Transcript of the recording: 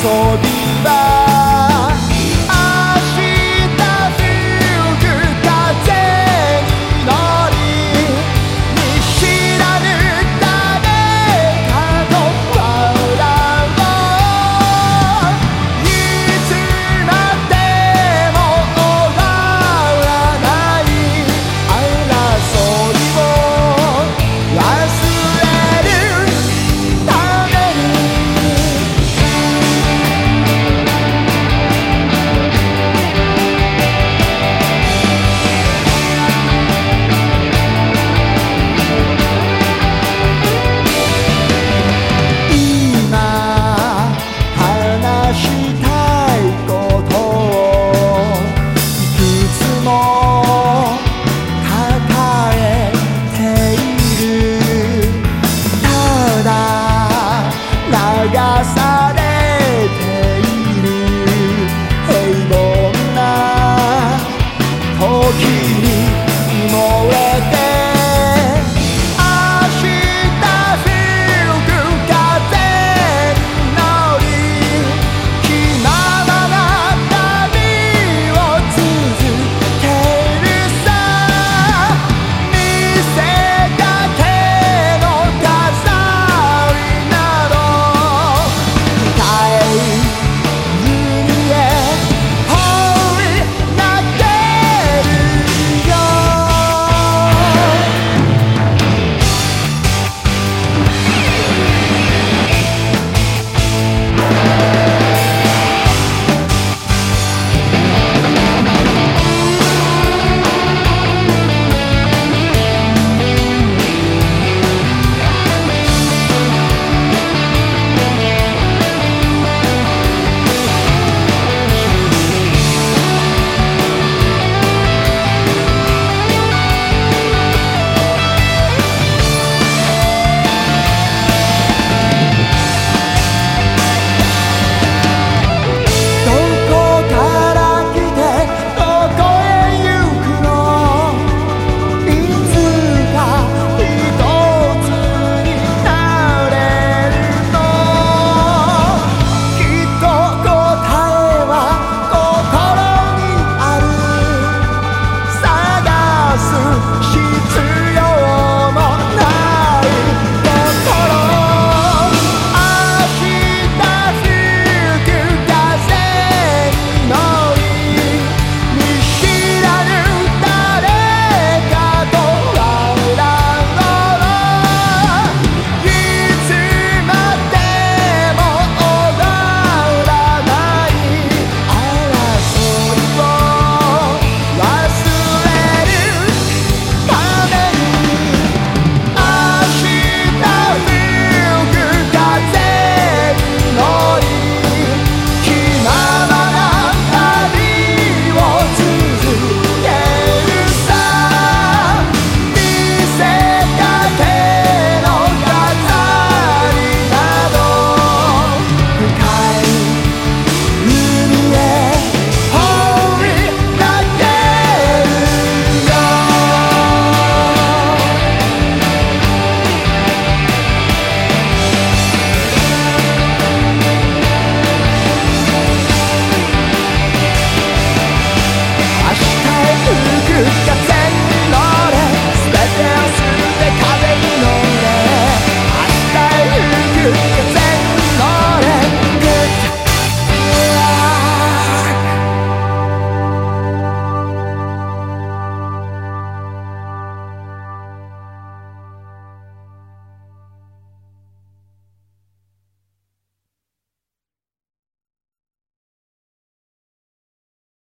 所きい